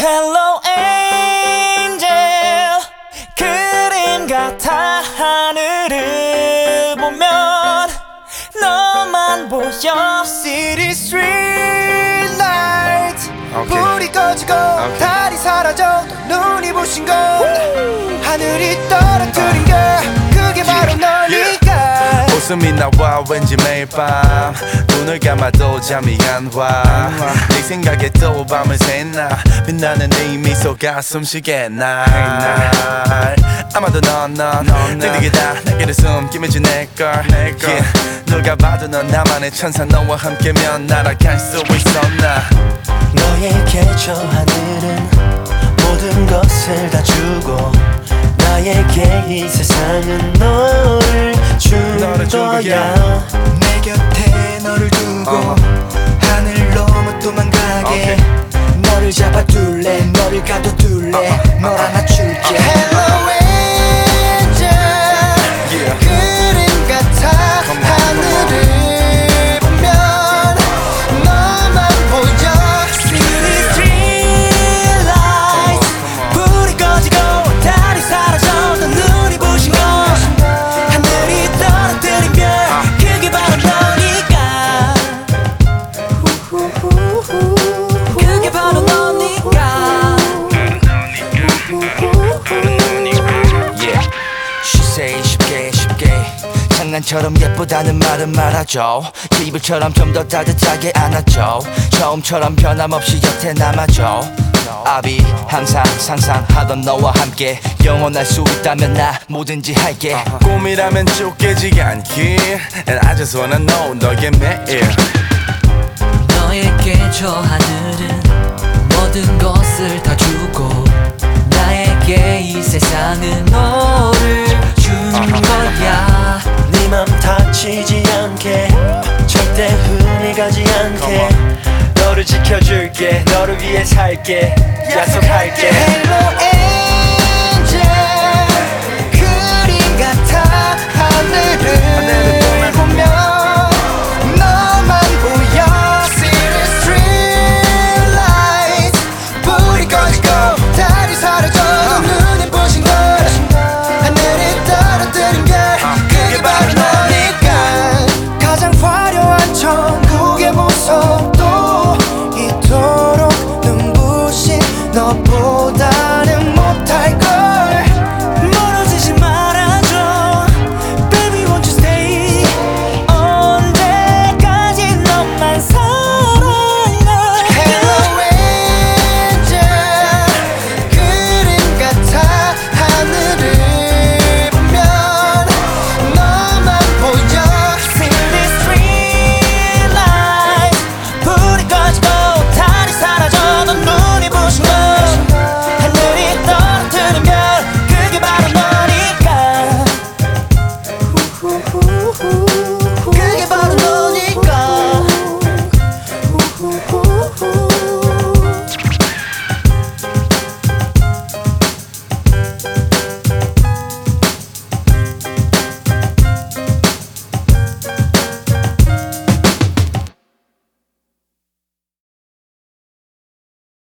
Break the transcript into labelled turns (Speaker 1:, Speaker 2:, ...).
Speaker 1: Hello angel 그림 같아 하늘을 보면 너만 보여 City street lights
Speaker 2: 오케이.
Speaker 3: 불이 꺼지고
Speaker 2: 오케이.
Speaker 3: 달이 사라져 눈이 부신 건 하늘이
Speaker 2: 웃음이 나와 왠지 매일 밤. 눈을 감아도 잠이 안와네 생각에 또 밤을 새나. 빛나는 네 미소가 숨쉬게 날. 아마도 넌넌 내게 다. 내게를 숨기면지 내걸. yeah. 누가 봐도 넌 나만의 천사. 너와 함께면 날아갈 수 있어 나.
Speaker 3: 너에게 저 하늘은 모든 것을 다 주고 나에게 이 세상은 너를 준
Speaker 2: 너를 준
Speaker 3: 거야. 내 곁에 너를 두고
Speaker 2: 어허.
Speaker 3: 하늘 넘어 도망가게
Speaker 2: 오케이.
Speaker 3: 너를 잡아둘래 너를 가둬둘래 널 안아줄게
Speaker 2: 장난처럼 예쁘다는 말은 말아줘 이불처럼 좀 더 따뜻하게 안아줘 처음처럼 변함없이 곁에 남아줘 아비 항상 상상하던 너와 함께 영원할 수 있다면 나 뭐든지 할게. 꿈이라면 쫓기지 않기 And I just wanna know 너의 매일.
Speaker 4: 너에게 저 하늘은
Speaker 3: 맘 다치지 않게. 절대 흔히 가지 않게. 너를 지켜줄게. 너를 위해 살게. 약속할게